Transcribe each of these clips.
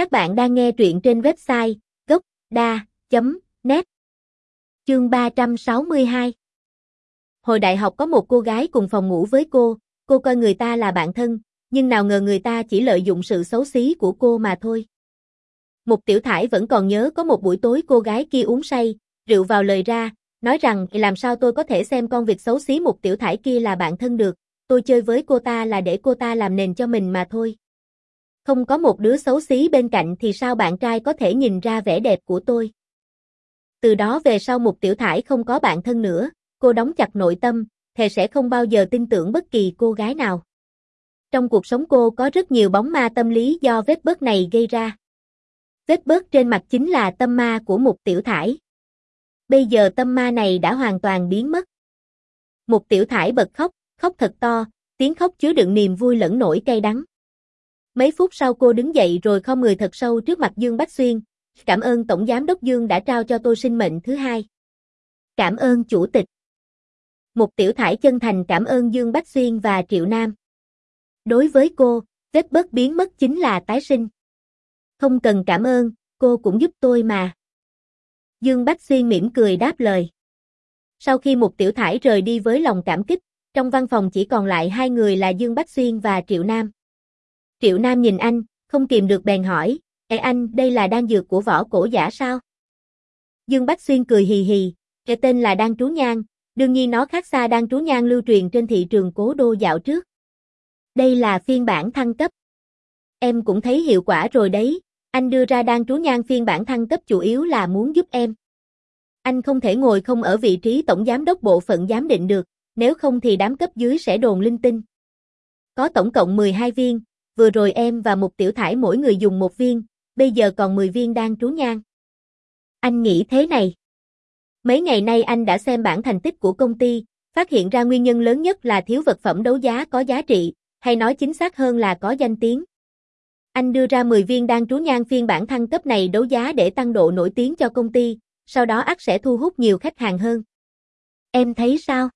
Các bạn đang nghe truyện trên website gốc.da.net Chương 362 Hồi đại học có một cô gái cùng phòng ngủ với cô, cô coi người ta là bạn thân, nhưng nào ngờ người ta chỉ lợi dụng sự xấu xí của cô mà thôi. Mục Tiểu Thải vẫn còn nhớ có một buổi tối cô gái kia uống say, rượu vào lời ra, nói rằng làm sao tôi có thể xem con việc xấu xí Mục Tiểu Thải kia là bạn thân được, tôi chơi với cô ta là để cô ta làm nền cho mình mà thôi. Không có một đứa xấu xí bên cạnh thì sao bạn trai có thể nhìn ra vẻ đẹp của tôi. Từ đó về sau Mục Tiểu Thải không có bạn thân nữa, cô đóng chặt nội tâm, thề sẽ không bao giờ tin tưởng bất kỳ cô gái nào. Trong cuộc sống cô có rất nhiều bóng ma tâm lý do vết bớt này gây ra. Vết bớt trên mặt chính là tâm ma của Mục Tiểu Thải. Bây giờ tâm ma này đã hoàn toàn biến mất. Mục Tiểu Thải bật khóc, khóc thật to, tiếng khóc chứa đựng niềm vui lẫn nỗi cay đắng. Mấy phút sau cô đứng dậy rồi không người thật sâu trước mặt Dương Bách Xuyên. Cảm ơn Tổng Giám Đốc Dương đã trao cho tôi sinh mệnh thứ hai. Cảm ơn Chủ tịch. Một tiểu thải chân thành cảm ơn Dương Bách Xuyên và Triệu Nam. Đối với cô, vết bớt biến mất chính là tái sinh. Không cần cảm ơn, cô cũng giúp tôi mà. Dương Bách Xuyên mỉm cười đáp lời. Sau khi một tiểu thải rời đi với lòng cảm kích, trong văn phòng chỉ còn lại hai người là Dương Bách Xuyên và Triệu Nam. Triệu Nam nhìn anh, không kìm được bèn hỏi, Ê anh, đây là đan dược của võ cổ giả sao? Dương Bách Xuyên cười hì hì, cái tên là đan trú nhang, đương nhiên nó khác xa đan trú nhang lưu truyền trên thị trường cố đô dạo trước. Đây là phiên bản thăng cấp. Em cũng thấy hiệu quả rồi đấy, anh đưa ra đan trú nhang phiên bản thăng cấp chủ yếu là muốn giúp em. Anh không thể ngồi không ở vị trí tổng giám đốc bộ phận giám định được, nếu không thì đám cấp dưới sẽ đồn linh tinh. Có tổng cộng 12 viên, vừa rồi em và một tiểu thải mỗi người dùng một viên, bây giờ còn 10 viên đang trú nhang. Anh nghĩ thế này. Mấy ngày nay anh đã xem bản thành tích của công ty, phát hiện ra nguyên nhân lớn nhất là thiếu vật phẩm đấu giá có giá trị, hay nói chính xác hơn là có danh tiếng. Anh đưa ra 10 viên đan trú nhang phiên bản thăng cấp này đấu giá để tăng độ nổi tiếng cho công ty, sau đó ắt sẽ thu hút nhiều khách hàng hơn. Em thấy sao?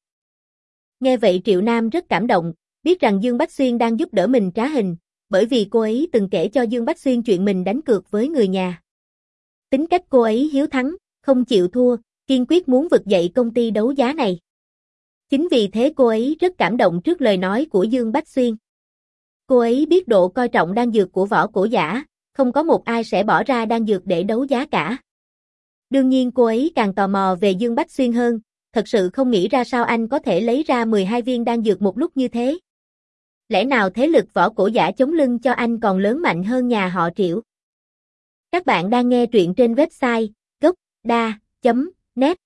Nghe vậy Triệu Nam rất cảm động, biết rằng Dương Bách Xuyên đang giúp đỡ mình trá hình, bởi vì cô ấy từng kể cho Dương Bách Xuyên chuyện mình đánh cược với người nhà. Tính cách cô ấy hiếu thắng, không chịu thua, kiên quyết muốn vực dậy công ty đấu giá này. Chính vì thế cô ấy rất cảm động trước lời nói của Dương Bách Xuyên. Cô ấy biết độ coi trọng đan dược của võ cổ giả, không có một ai sẽ bỏ ra đan dược để đấu giá cả. Đương nhiên cô ấy càng tò mò về Dương Bách Xuyên hơn, thật sự không nghĩ ra sao anh có thể lấy ra 12 viên đan dược một lúc như thế. Lẽ nào thế lực võ cổ giả chống lưng cho anh còn lớn mạnh hơn nhà họ Triệu? Các bạn đang nghe truyện trên website gocda.net